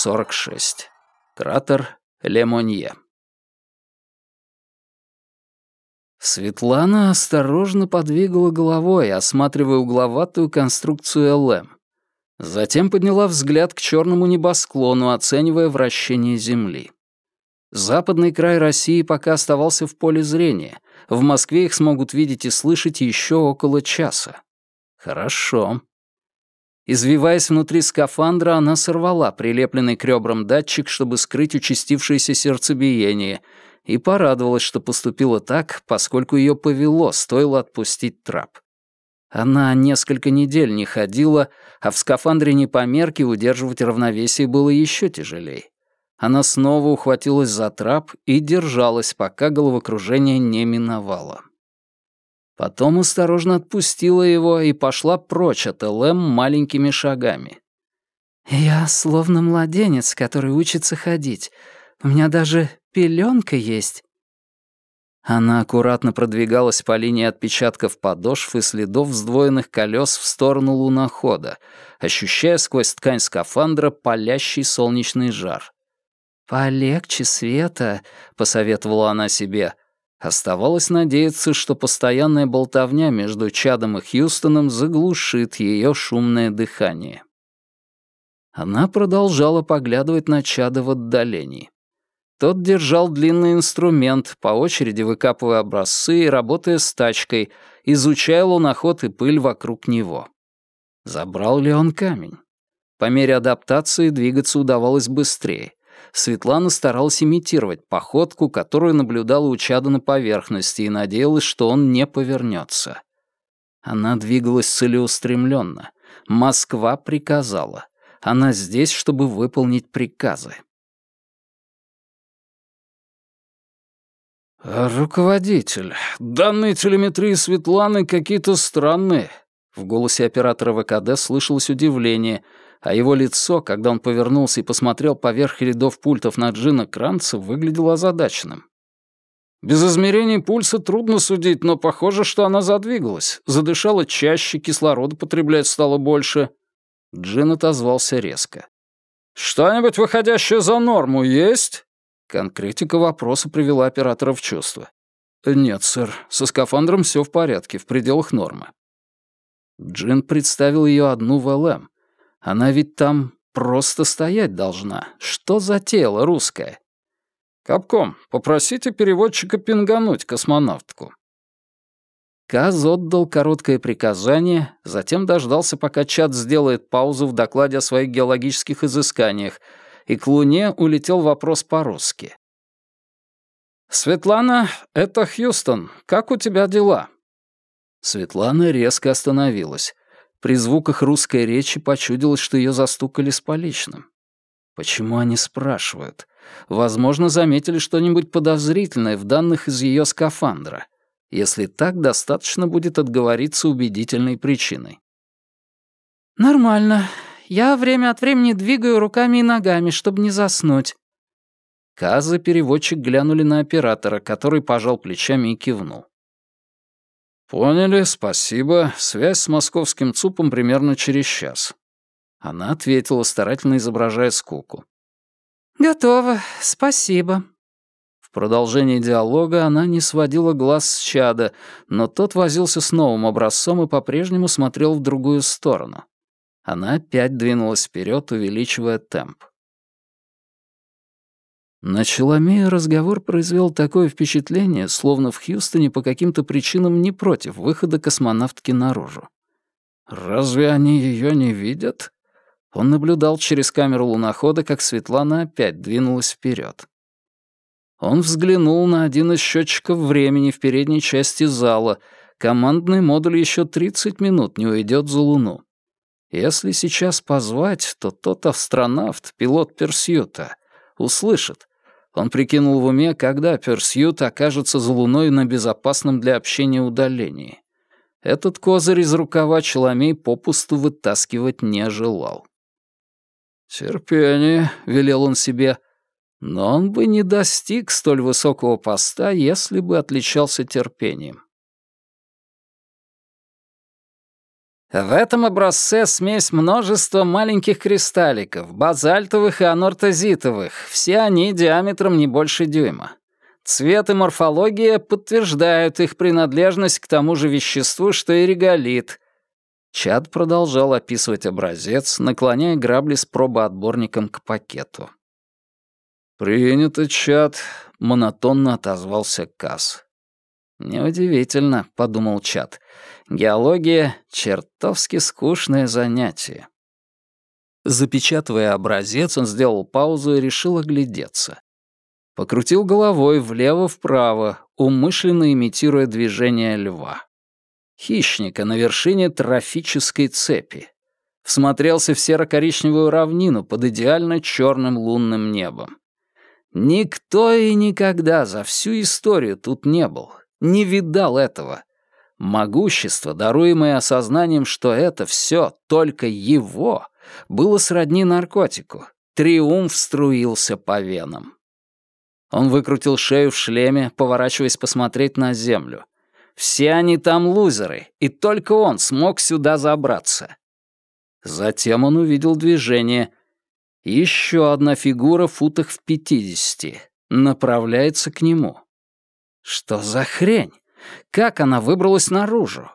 46. Кратер Лемонье. Светлана осторожно подвигала головой, осматривая угловатую конструкцию ЛМ. Затем подняла взгляд к черному небосклону, оценивая вращение Земли. Западный край России пока оставался в поле зрения. В Москве их смогут видеть и слышать еще около часа. Хорошо. Извиваясь внутри скафандра, она сорвала прилепленный к ребрам датчик, чтобы скрыть участившееся сердцебиение, и порадовалась, что поступила так, поскольку ее повело, стоило отпустить трап. Она несколько недель не ходила, а в скафандре не по мерке удерживать равновесие было еще тяжелее. Она снова ухватилась за трап и держалась, пока головокружение не миновало. Потом осторожно отпустила его и пошла прочь от ЛМ маленькими шагами. «Я словно младенец, который учится ходить. У меня даже пеленка есть». Она аккуратно продвигалась по линии отпечатков подошв и следов сдвоенных колес в сторону лунохода, ощущая сквозь ткань скафандра палящий солнечный жар. «Полегче, Света», — посоветовала она себе, — Оставалось надеяться, что постоянная болтовня между Чадом и Хьюстоном заглушит ее шумное дыхание. Она продолжала поглядывать на Чада в отдалении. Тот держал длинный инструмент, по очереди выкапывая образцы и работая с тачкой, изучая луноход и пыль вокруг него. Забрал ли он камень? По мере адаптации двигаться удавалось быстрее. Светлана старалась имитировать походку, которую наблюдала у чада на поверхности, и надеялась, что он не повернется. Она двигалась целеустремленно. Москва приказала. Она здесь, чтобы выполнить приказы. «Руководитель, данные телеметрии Светланы какие-то странные». В голосе оператора ВКД слышалось удивление — а его лицо, когда он повернулся и посмотрел поверх рядов пультов на Джина Кранца, выглядело озадаченным. Без измерений пульса трудно судить, но похоже, что она задвигалась. Задышала чаще, кислорода потреблять стало больше. Джин отозвался резко. «Что-нибудь, выходящее за норму, есть?» Конкретика вопроса привела оператора в чувство. «Нет, сэр, со скафандром все в порядке, в пределах нормы». Джин представил ее одну в ЛМ. Она ведь там просто стоять должна. Что за тело русское? Капком, попросите переводчика пингануть космонавтку. Каз отдал короткое приказание, затем дождался, пока чат сделает паузу в докладе о своих геологических изысканиях, и к Луне улетел вопрос по-русски. «Светлана, это Хьюстон. Как у тебя дела?» Светлана резко остановилась. При звуках русской речи почудилось, что ее застукали с поличным. Почему они спрашивают? Возможно, заметили что-нибудь подозрительное в данных из ее скафандра. Если так, достаточно будет отговориться убедительной причиной. «Нормально. Я время от времени двигаю руками и ногами, чтобы не заснуть». Каз и переводчик глянули на оператора, который пожал плечами и кивнул. «Поняли, спасибо. Связь с московским ЦУПом примерно через час». Она ответила, старательно изображая скуку. «Готово, спасибо». В продолжении диалога она не сводила глаз с чада, но тот возился с новым образцом и по-прежнему смотрел в другую сторону. Она опять двинулась вперед, увеличивая темп. На Челомея разговор произвел такое впечатление, словно в Хьюстоне по каким-то причинам не против выхода космонавтки наружу. «Разве они ее не видят?» Он наблюдал через камеру лунохода, как Светлана опять двинулась вперед. Он взглянул на один из счетчиков времени в передней части зала. Командный модуль еще 30 минут не уйдет за Луну. Если сейчас позвать, то тот астронавт, пилот Персьюта, услышит, он прикинул в уме, когда Персьют окажется за Луной на безопасном для общения удалении. Этот козырь из рукава Челомей попусту вытаскивать не желал. «Терпение», — велел он себе, — «но он бы не достиг столь высокого поста, если бы отличался терпением». В этом образце смесь множества маленьких кристалликов, базальтовых и анортозитовых, все они диаметром не больше дюйма. Цвет и морфология подтверждают их принадлежность к тому же веществу, что и реголит. Чад продолжал описывать образец, наклоняя грабли с пробоотборником к пакету. «Принято, Чад», — монотонно отозвался Касс. «Неудивительно», — подумал Чад. «Геология — чертовски скучное занятие». Запечатывая образец, он сделал паузу и решил оглядеться. Покрутил головой влево-вправо, умышленно имитируя движение льва. Хищника на вершине трофической цепи. Всмотрелся в серо-коричневую равнину под идеально черным лунным небом. Никто и никогда за всю историю тут не был, не видал этого. Могущество, даруемое осознанием, что это все только его, было сродни наркотику. Триумф струился по венам. Он выкрутил шею в шлеме, поворачиваясь посмотреть на землю. Все они там лузеры, и только он смог сюда забраться. Затем он увидел движение. Еще одна фигура в футах в пятидесяти. Направляется к нему. Что за хрень? Как она выбралась наружу?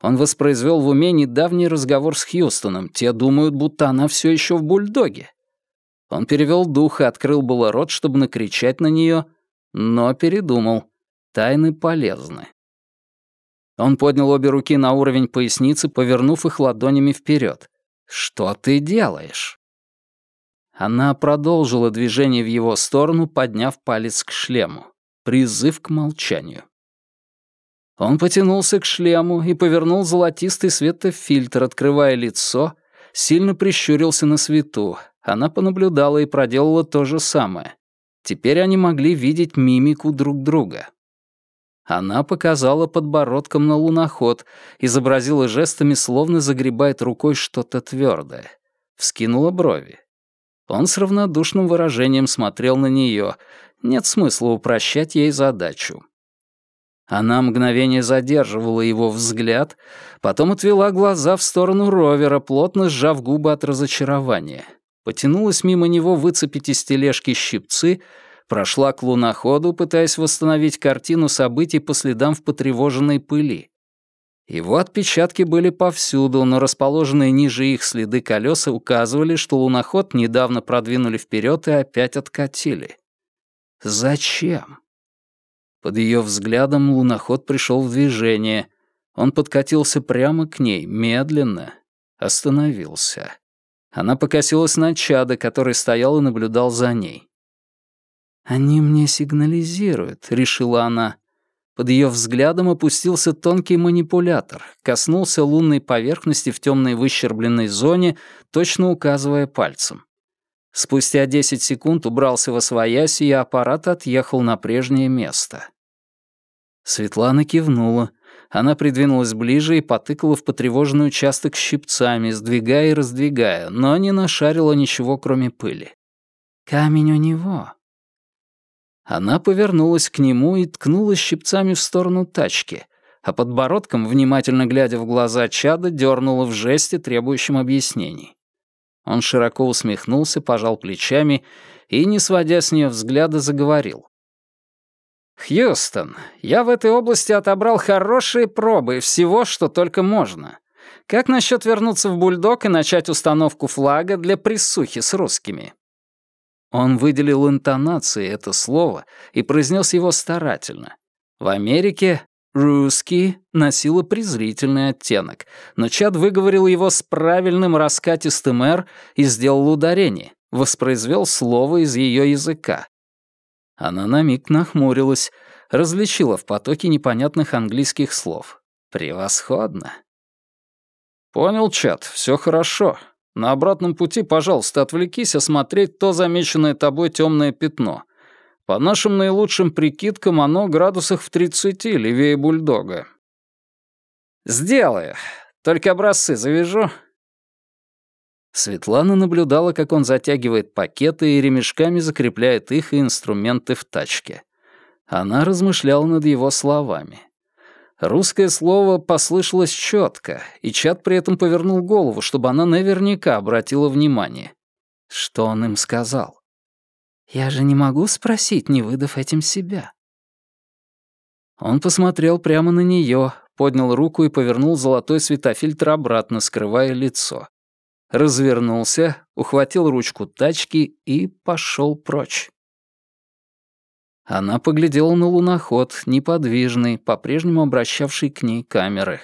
Он воспроизвел в уме недавний разговор с Хьюстоном. Те думают, будто она все еще в бульдоге. Он перевел дух и открыл было рот, чтобы накричать на нее, но передумал. Тайны полезны. Он поднял обе руки на уровень поясницы, повернув их ладонями вперед. «Что ты делаешь?» Она продолжила движение в его сторону, подняв палец к шлему. Призыв к молчанию. Он потянулся к шлему и повернул золотистый светофильтр, открывая лицо, сильно прищурился на свету. Она понаблюдала и проделала то же самое. Теперь они могли видеть мимику друг друга. Она показала подбородком на луноход, изобразила жестами, словно загребает рукой что-то твердое. Вскинула брови. Он с равнодушным выражением смотрел на нее. Нет смысла упрощать ей задачу. Она мгновение задерживала его взгляд, потом отвела глаза в сторону ровера, плотно сжав губы от разочарования. Потянулась мимо него выцепить из тележки щипцы, прошла к луноходу, пытаясь восстановить картину событий по следам в потревоженной пыли. Его отпечатки были повсюду, но расположенные ниже их следы колеса указывали, что луноход недавно продвинули вперед и опять откатили. Зачем? Под ее взглядом луноход пришел в движение. Он подкатился прямо к ней, медленно. Остановился. Она покосилась на чада, который стоял и наблюдал за ней. «Они мне сигнализируют», — решила она. Под ее взглядом опустился тонкий манипулятор, коснулся лунной поверхности в темной выщербленной зоне, точно указывая пальцем. Спустя 10 секунд убрался во своясь, и аппарат отъехал на прежнее место. Светлана кивнула. Она придвинулась ближе и потыкала в потревоженный участок щипцами, сдвигая и раздвигая, но не нашарила ничего, кроме пыли. «Камень у него», она повернулась к нему и ткнула щипцами в сторону тачки, а подбородком, внимательно глядя в глаза чада, дернула в жесте, требующем объяснений. Он широко усмехнулся, пожал плечами и, не сводя с нее взгляда, заговорил. «Хьюстон, я в этой области отобрал хорошие пробы всего, что только можно. Как насчет вернуться в бульдог и начать установку флага для присухи с русскими?» Он выделил интонацией это слово и произнес его старательно. В Америке «русский» носило презрительный оттенок, но Чад выговорил его с правильным раскатистым «р» и сделал ударение, воспроизвел слово из ее языка. Она на миг нахмурилась, различила в потоке непонятных английских слов. «Превосходно!» «Понял, Чад, все хорошо. На обратном пути, пожалуйста, отвлекись осмотреть то замеченное тобой темное пятно. По нашим наилучшим прикидкам, оно градусах в 30 левее бульдога. Сделаю. Только образцы завяжу. Светлана наблюдала, как он затягивает пакеты и ремешками закрепляет их и инструменты в тачке. Она размышляла над его словами. Русское слово послышалось четко, и Чат при этом повернул голову, чтобы она наверняка обратила внимание. Что он им сказал? «Я же не могу спросить, не выдав этим себя». Он посмотрел прямо на нее, поднял руку и повернул золотой светофильтр обратно, скрывая лицо. Развернулся, ухватил ручку тачки и пошел прочь. Она поглядела на луноход, неподвижный, по-прежнему обращавший к ней камеры.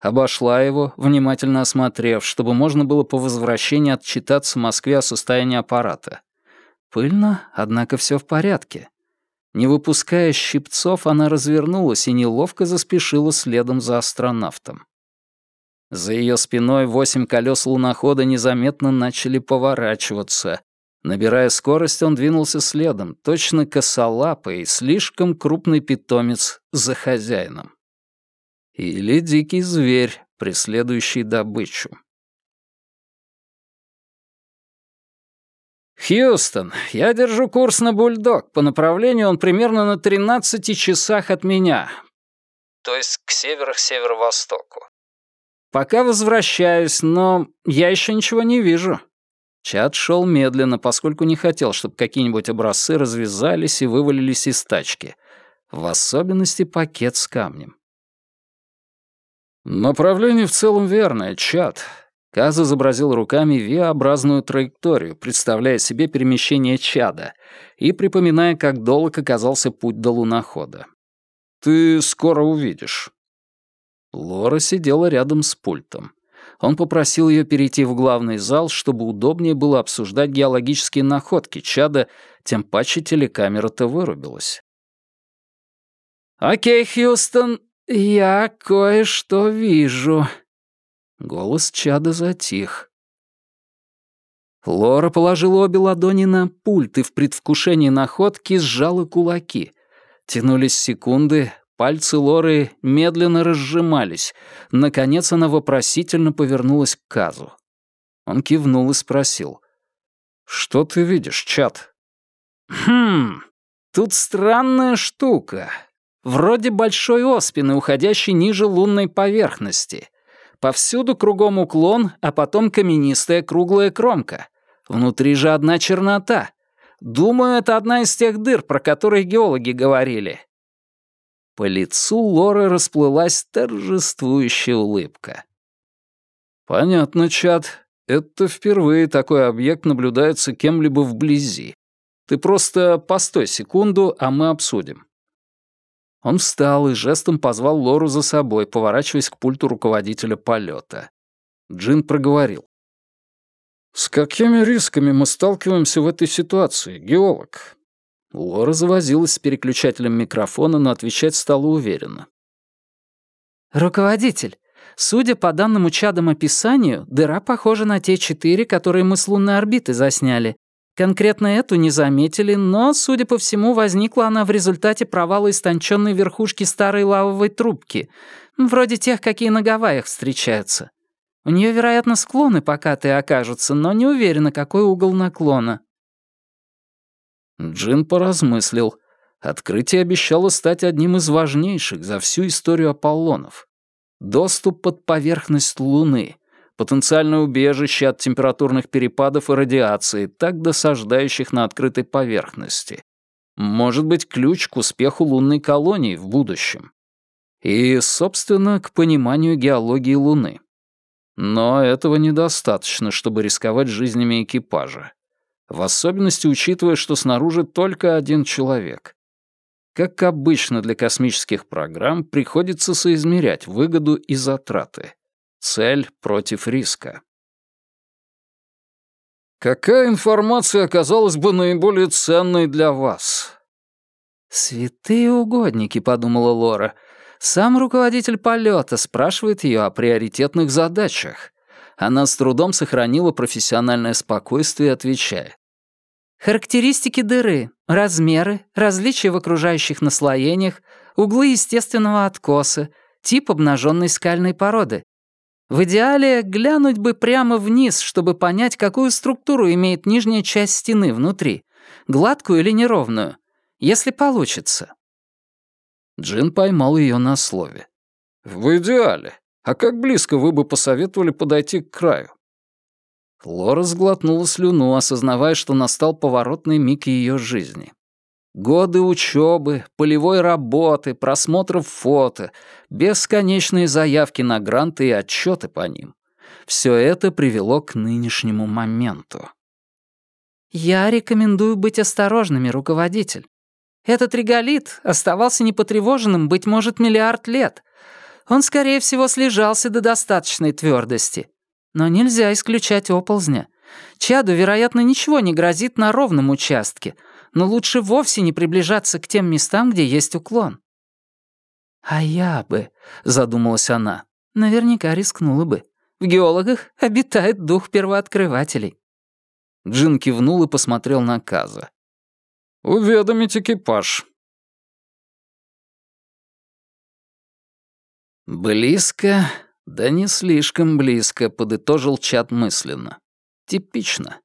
Обошла его, внимательно осмотрев, чтобы можно было по возвращении отчитаться Москве о состоянии аппарата. Пыльно, однако все в порядке. Не выпуская щипцов, она развернулась и неловко заспешила следом за астронавтом. За ее спиной восемь колес лунохода незаметно начали поворачиваться. Набирая скорость, он двинулся следом, точно косолапый, слишком крупный питомец за хозяином. Или дикий зверь, преследующий добычу. «Хьюстон, я держу курс на Бульдог. По направлению он примерно на 13 часах от меня. То есть к северо-северо-востоку. Пока возвращаюсь, но я еще ничего не вижу». Чат шел медленно, поскольку не хотел, чтобы какие-нибудь образцы развязались и вывалились из тачки. В особенности пакет с камнем. «Направление в целом верное, Чат. Каз изобразил руками V-образную траекторию, представляя себе перемещение чада и припоминая, как долг оказался путь до лунохода. «Ты скоро увидишь». Лора сидела рядом с пультом. Он попросил ее перейти в главный зал, чтобы удобнее было обсуждать геологические находки чада, тем паче телекамера-то вырубилась. «Окей, Хьюстон, я кое-что вижу», Голос чада затих. Лора положила обе ладони на пульт и в предвкушении находки сжала кулаки. Тянулись секунды, пальцы Лоры медленно разжимались. Наконец она вопросительно повернулась к Казу. Он кивнул и спросил. «Что ты видишь, чат?» «Хм, тут странная штука. Вроде большой оспины, уходящей ниже лунной поверхности. Повсюду кругом уклон, а потом каменистая круглая кромка. Внутри же одна чернота. Думаю, это одна из тех дыр, про которые геологи говорили. По лицу Лоры расплылась торжествующая улыбка. «Понятно, Чад. Это впервые такой объект наблюдается кем-либо вблизи. Ты просто постой секунду, а мы обсудим. Он встал и жестом позвал Лору за собой, поворачиваясь к пульту руководителя полета. Джин проговорил. «С какими рисками мы сталкиваемся в этой ситуации, геолог?» Лора завозилась с переключателем микрофона, но отвечать стала уверенно. «Руководитель, судя по данному чадам описанию, дыра похожа на те четыре, которые мы с лунной орбиты засняли. Конкретно эту не заметили, но, судя по всему, возникла она в результате провала истонченной верхушки старой лавовой трубки, вроде тех, какие на Гавайях встречаются. У нее, вероятно, склоны покатые окажутся, но не уверена, какой угол наклона. Джин поразмыслил. Открытие обещало стать одним из важнейших за всю историю Аполлонов. Доступ под поверхность Луны — потенциальное убежище от температурных перепадов и радиации, так досаждающих на открытой поверхности. Может быть, ключ к успеху лунной колонии в будущем. И, собственно, к пониманию геологии Луны. Но этого недостаточно, чтобы рисковать жизнями экипажа. В особенности учитывая, что снаружи только один человек. Как обычно для космических программ, приходится соизмерять выгоду и затраты. Цель против риска. Какая информация оказалась бы наиболее ценной для вас? «Святые угодники», — подумала Лора. «Сам руководитель полета спрашивает ее о приоритетных задачах». Она с трудом сохранила профессиональное спокойствие, отвечая. «Характеристики дыры, размеры, различия в окружающих наслоениях, углы естественного откоса, тип обнаженной скальной породы, в идеале глянуть бы прямо вниз, чтобы понять, какую структуру имеет нижняя часть стены внутри, гладкую или неровную, если получится. Джин поймал ее на слове. В идеале. А как близко вы бы посоветовали подойти к краю? Лора сглотнула слюну, осознавая, что настал поворотный миг ее жизни. Годы учебы, полевой работы, просмотров фото, бесконечные заявки на гранты и отчеты по ним. Все это привело к нынешнему моменту. «Я рекомендую быть осторожными, руководитель. Этот реголит оставался непотревоженным, быть может, миллиард лет. Он, скорее всего, слежался до достаточной твердости. Но нельзя исключать оползня. Чаду, вероятно, ничего не грозит на ровном участке, но лучше вовсе не приближаться к тем местам, где есть уклон. «А я бы», — задумалась она, — «наверняка рискнула бы. В геологах обитает дух первооткрывателей». Джин кивнул и посмотрел на Каза. «Уведомить экипаж». «Близко «Да не слишком близко», — подытожил чат мысленно. «Типично.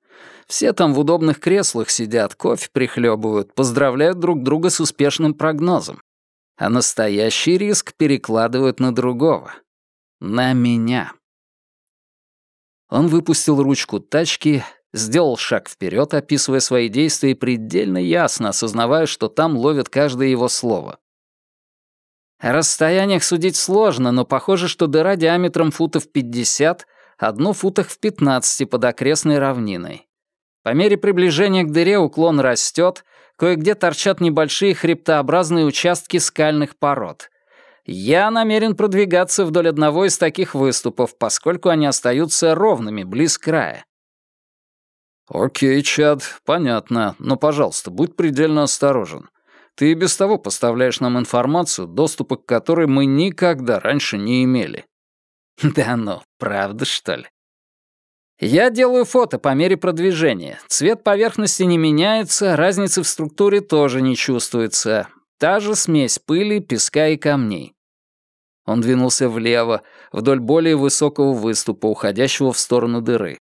Все там в удобных креслах сидят, кофе прихлебывают, поздравляют друг друга с успешным прогнозом. А настоящий риск перекладывают на другого. На меня». Он выпустил ручку тачки, сделал шаг вперед, описывая свои действия предельно ясно осознавая, что там ловят каждое его слово. О расстояниях судить сложно, но похоже, что дыра диаметром футов 50, одно футах в 15 под окрестной равниной. По мере приближения к дыре уклон растет, кое-где торчат небольшие хребтообразные участки скальных пород. Я намерен продвигаться вдоль одного из таких выступов, поскольку они остаются ровными, близ края. «Окей, Чад, понятно, но, пожалуйста, будь предельно осторожен. Ты и без того поставляешь нам информацию, доступа к которой мы никогда раньше не имели». «Да ну, правда, что ли?» «Я делаю фото по мере продвижения. Цвет поверхности не меняется, разницы в структуре тоже не чувствуется. Та же смесь пыли, песка и камней». Он двинулся влево, вдоль более высокого выступа, уходящего в сторону дыры.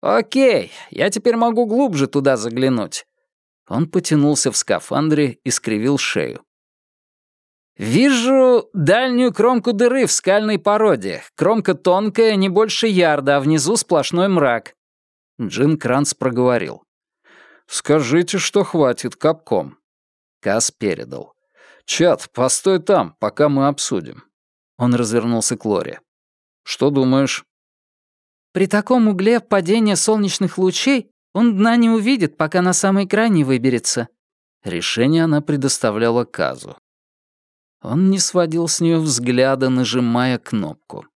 «Окей, я теперь могу глубже туда заглянуть. Он потянулся в скафандре и скривил шею. «Вижу дальнюю кромку дыры в скальной породе. Кромка тонкая, не больше ярда, а внизу сплошной мрак». Джин Кранц проговорил. «Скажите, что хватит капком». Кас передал. «Чат, постой там, пока мы обсудим». Он развернулся к Лоре. «Что думаешь?» «При таком угле падения солнечных лучей он дна не увидит, пока на самый край не выберется». Решение она предоставляла Казу. Он не сводил с нее взгляда, нажимая кнопку.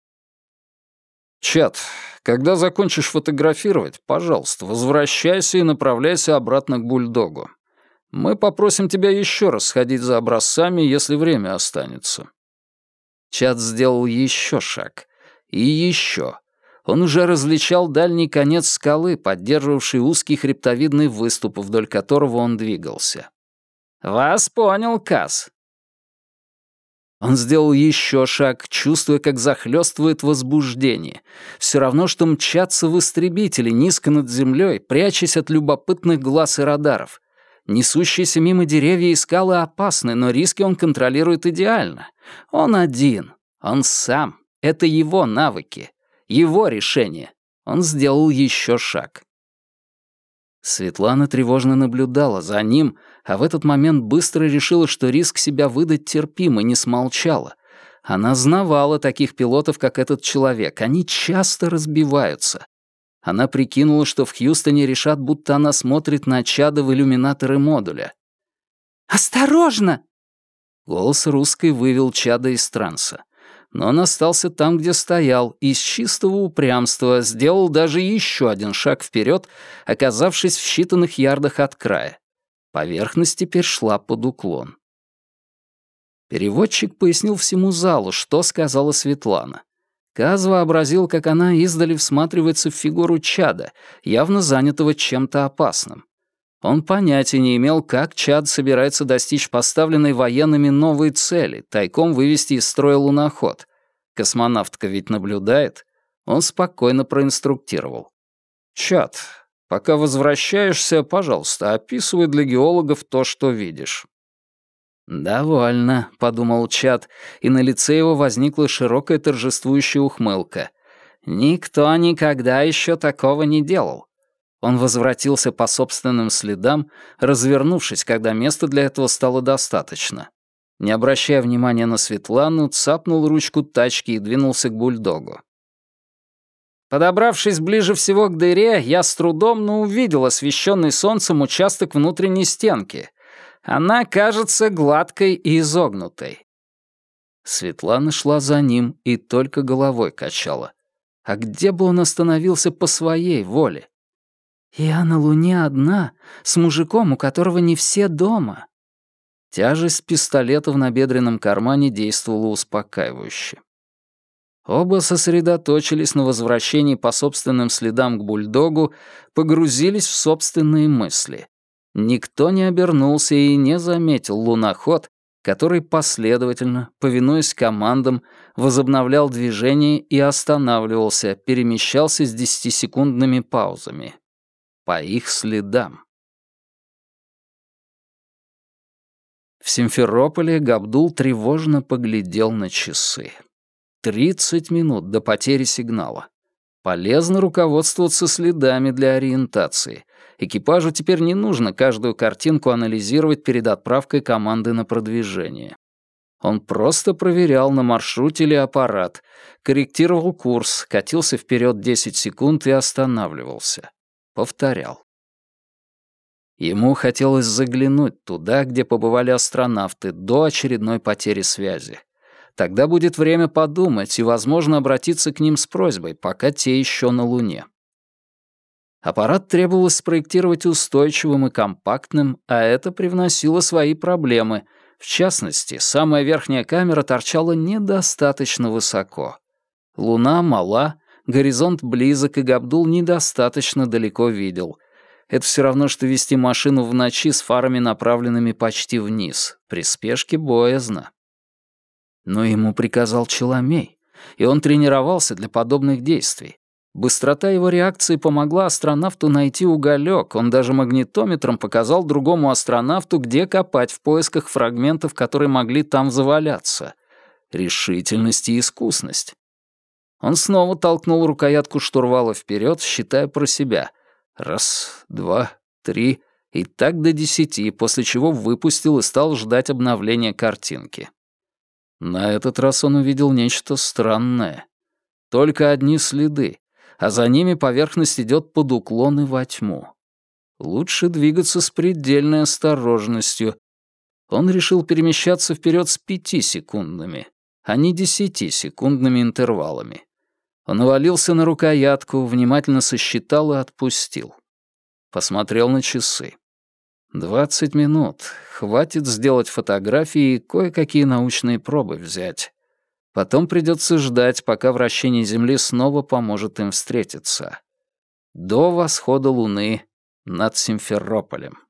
«Чат, когда закончишь фотографировать, пожалуйста, возвращайся и направляйся обратно к бульдогу. Мы попросим тебя еще раз сходить за образцами, если время останется». Чат сделал еще шаг. И еще он уже различал дальний конец скалы, поддерживавший узкий хребтовидный выступ, вдоль которого он двигался. «Вас понял, Касс». Он сделал еще шаг, чувствуя, как захлестывает возбуждение. Все равно, что мчаться в истребители низко над землей, прячась от любопытных глаз и радаров. Несущиеся мимо деревья и скалы опасны, но риски он контролирует идеально. Он один, он сам. Это его навыки. Его решение. Он сделал еще шаг. Светлана тревожно наблюдала за ним, а в этот момент быстро решила, что риск себя выдать терпим и не смолчала. Она знавала таких пилотов, как этот человек. Они часто разбиваются. Она прикинула, что в Хьюстоне решат, будто она смотрит на чада в иллюминаторы модуля. «Осторожно!» Голос русской вывел чада из транса но он остался там, где стоял, и с чистого упрямства сделал даже еще один шаг вперед, оказавшись в считанных ярдах от края. Поверхность теперь шла под уклон. Переводчик пояснил всему залу, что сказала Светлана. Каз вообразил, как она издали всматривается в фигуру чада, явно занятого чем-то опасным. Он понятия не имел, как Чад собирается достичь поставленной военными новой цели, тайком вывести из строя луноход. Космонавтка ведь наблюдает. Он спокойно проинструктировал. «Чад, пока возвращаешься, пожалуйста, описывай для геологов то, что видишь». «Довольно», — подумал Чат, и на лице его возникла широкая торжествующая ухмылка. «Никто никогда еще такого не делал». Он возвратился по собственным следам, развернувшись, когда места для этого стало достаточно. Не обращая внимания на Светлану, цапнул ручку тачки и двинулся к бульдогу. Подобравшись ближе всего к дыре, я с трудом, но увидел освещенный солнцем участок внутренней стенки. Она кажется гладкой и изогнутой. Светлана шла за ним и только головой качала. А где бы он остановился по своей воле? «Я на Луне одна, с мужиком, у которого не все дома». Тяжесть пистолета в набедренном кармане действовала успокаивающе. Оба сосредоточились на возвращении по собственным следам к бульдогу, погрузились в собственные мысли. Никто не обернулся и не заметил луноход, который последовательно, повинуясь командам, возобновлял движение и останавливался, перемещался с десятисекундными паузами. По их следам. В Симферополе Габдул тревожно поглядел на часы. Тридцать минут до потери сигнала. Полезно руководствоваться следами для ориентации. Экипажу теперь не нужно каждую картинку анализировать перед отправкой команды на продвижение. Он просто проверял, на маршруте ли аппарат, корректировал курс, катился вперед 10 секунд и останавливался. Повторял. Ему хотелось заглянуть туда, где побывали астронавты до очередной потери связи. Тогда будет время подумать и, возможно, обратиться к ним с просьбой, пока те еще на Луне. Аппарат требовалось спроектировать устойчивым и компактным, а это привносило свои проблемы. В частности, самая верхняя камера торчала недостаточно высоко. Луна мала, горизонт близок, и Габдул недостаточно далеко видел. Это все равно, что вести машину в ночи с фарами, направленными почти вниз. При спешке боязно. Но ему приказал Челомей, и он тренировался для подобных действий. Быстрота его реакции помогла астронавту найти уголек, он даже магнитометром показал другому астронавту, где копать в поисках фрагментов, которые могли там заваляться. Решительность и искусность. Он снова толкнул рукоятку штурвала вперед, считая про себя. Раз, два, три и так до десяти, после чего выпустил и стал ждать обновления картинки. На этот раз он увидел нечто странное. Только одни следы, а за ними поверхность идет под уклон и во тьму. Лучше двигаться с предельной осторожностью. Он решил перемещаться вперед с пятисекундными, а не десятисекундными интервалами. Он навалился на рукоятку, внимательно сосчитал и отпустил. Посмотрел на часы. Двадцать минут. Хватит сделать фотографии и кое-какие научные пробы взять. Потом придется ждать, пока вращение Земли снова поможет им встретиться. До восхода Луны над Симферополем.